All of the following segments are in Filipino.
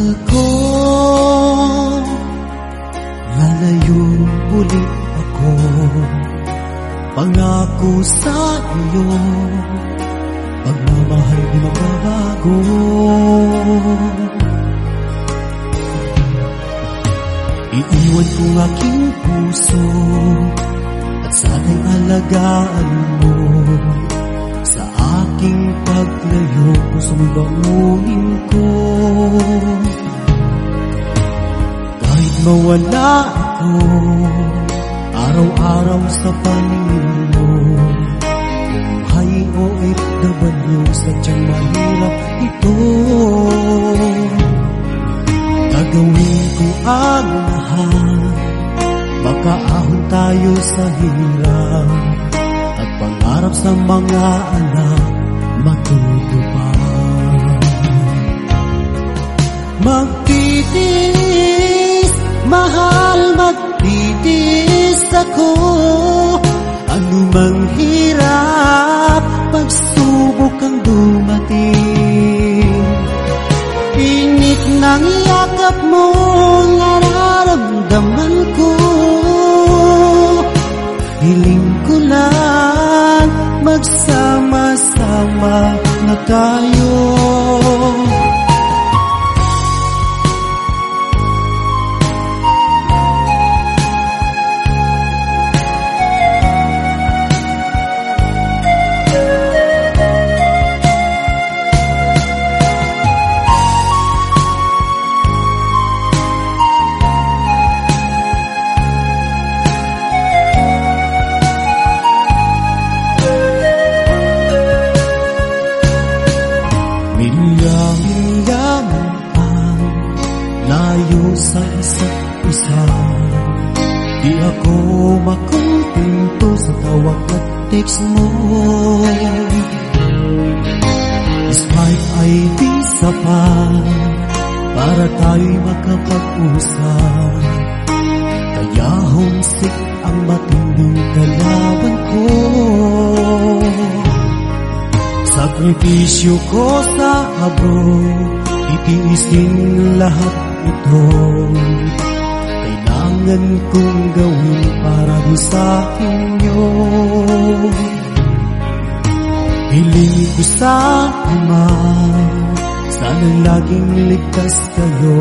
Mahal ko Lalayo ulit ako. Pangako sa iyo Pagmamahal di magbabago Iiwan ko ang aking puso At sana'y alagaan mo. Sa aking paglayo Pusong bangunin ko Kahit mawala ako Araw-araw sa paningin mo. Buhay OFW Sadyang mahirap ito. Gagawin ko ang lahat. Makaahon tayo sa hirap. At pangarap sa mga anak Magtitiis, mahal magtitiis ako. Ano mang hirap, pagsubok ang dumating. Init ng yakap mo, nararamdaman ko. Hiling ko lang, magsama-sama na tayo layo sa isa't isa. Di ako makumpinto sa tawag at text mo. Smile ay di sapat para tayo'y makapag-usap. Kaya homesick ang matinding kalaban ko. Sakripisyo ko sa abroad Titiisin lahat ito Kailangan kong gawin para di sa inyo Hiling ko sa Ama Sana laging ligtas kayo.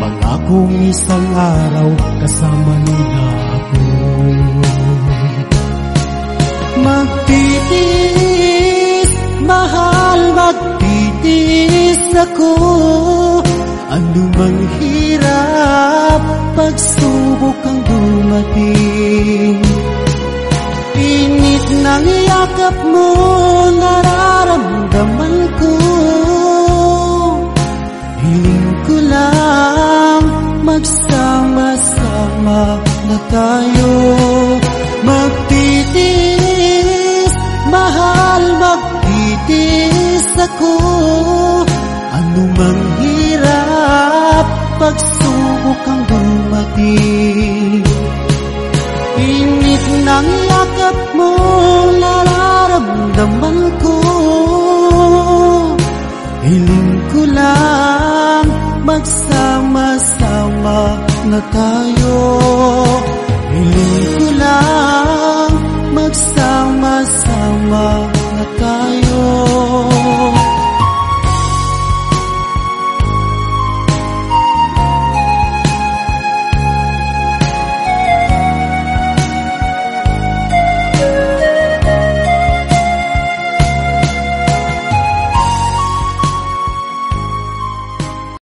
Pangakong isang araw kasama nila Init ng yakap mo, nararamdaman ko. Hiling ko lang, magsama-sama na tayo. Magtitiis, mahal magtitiis ako. Ano mang hirap, pagsubok ang magsama-sama na tayo Hiling ko lang